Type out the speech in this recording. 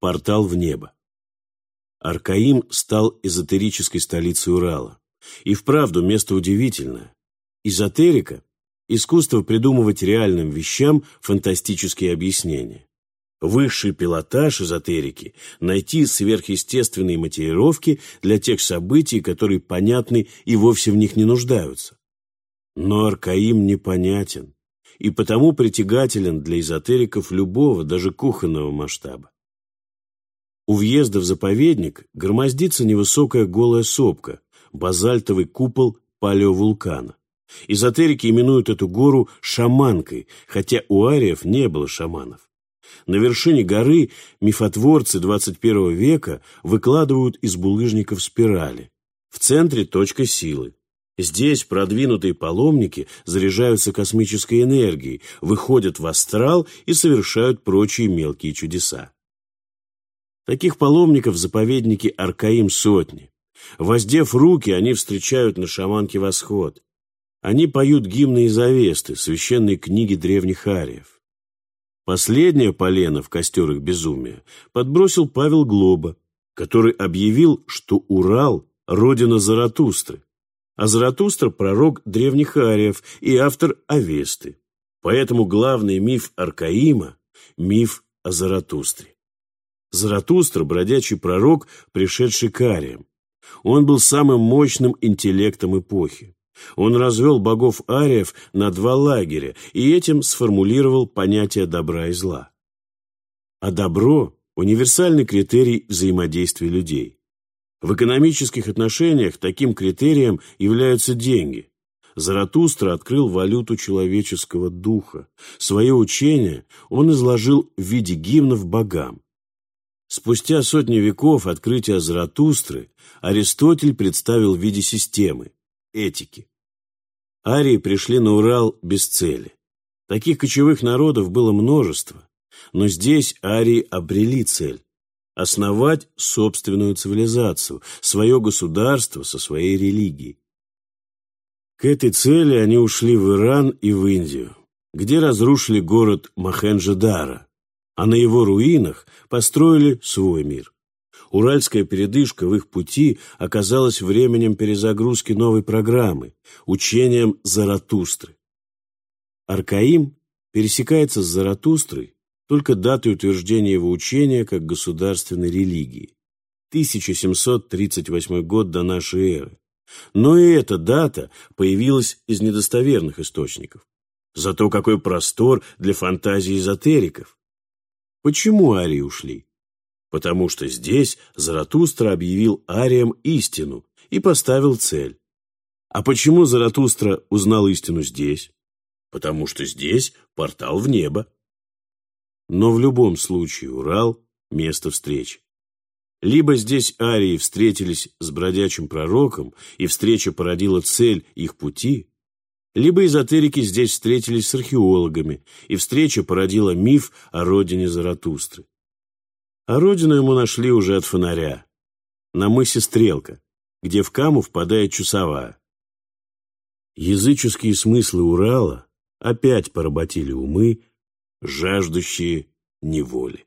портал в небо. Аркаим стал эзотерической столицей Урала. И вправду место удивительное. Эзотерика – искусство придумывать реальным вещам фантастические объяснения. Высший пилотаж эзотерики – найти сверхъестественные материровки для тех событий, которые понятны и вовсе в них не нуждаются. Но Аркаим непонятен и потому притягателен для эзотериков любого, даже кухонного масштаба. У въезда в заповедник громоздится невысокая голая сопка, базальтовый купол палеовулкана. Эзотерики именуют эту гору шаманкой, хотя у ариев не было шаманов. На вершине горы мифотворцы 21 века выкладывают из булыжников спирали. В центре точка силы. Здесь продвинутые паломники заряжаются космической энергией, выходят в астрал и совершают прочие мелкие чудеса. Таких паломников в заповеднике Аркаим сотни. Воздев руки, они встречают на шаманке восход. Они поют гимны из Авесты, священной книги древних ариев. Последнее полено в костер их безумия подбросил Павел Глоба, который объявил, что Урал – родина Заратустры, а Заратустра – пророк древних ариев и автор Авесты. Поэтому главный миф Аркаима – миф о Заратустре. Заратустра – бродячий пророк, пришедший к ариям. Он был самым мощным интеллектом эпохи. Он развел богов ариев на два лагеря и этим сформулировал понятие добра и зла. А добро – универсальный критерий взаимодействия людей. В экономических отношениях таким критерием являются деньги. Заратустра открыл валюту человеческого духа. Свое учение он изложил в виде гимнов богам. Спустя сотни веков открытия Заратустры Аристотель представил в виде системы – этики. Арии пришли на Урал без цели. Таких кочевых народов было множество, но здесь арии обрели цель – основать собственную цивилизацию, свое государство со своей религией. К этой цели они ушли в Иран и в Индию, где разрушили город Махенджадара – а на его руинах построили свой мир. Уральская передышка в их пути оказалась временем перезагрузки новой программы, учением Заратустры. Аркаим пересекается с Заратустрой только датой утверждения его учения как государственной религии. 1738 год до нашей эры. Но и эта дата появилась из недостоверных источников. Зато какой простор для фантазии эзотериков. Почему арии ушли? Потому что здесь Заратустра объявил ариям истину и поставил цель. А почему Заратустра узнал истину здесь? Потому что здесь портал в небо. Но в любом случае Урал – место встречи. Либо здесь арии встретились с бродячим пророком, и встреча породила цель их пути, либо эзотерики здесь встретились с археологами, и встреча породила миф о родине Заратустры. А родину ему нашли уже от фонаря, на мысе Стрелка, где в Каму впадает Чусовая. Языческие смыслы Урала опять поработили умы, жаждущие неволи.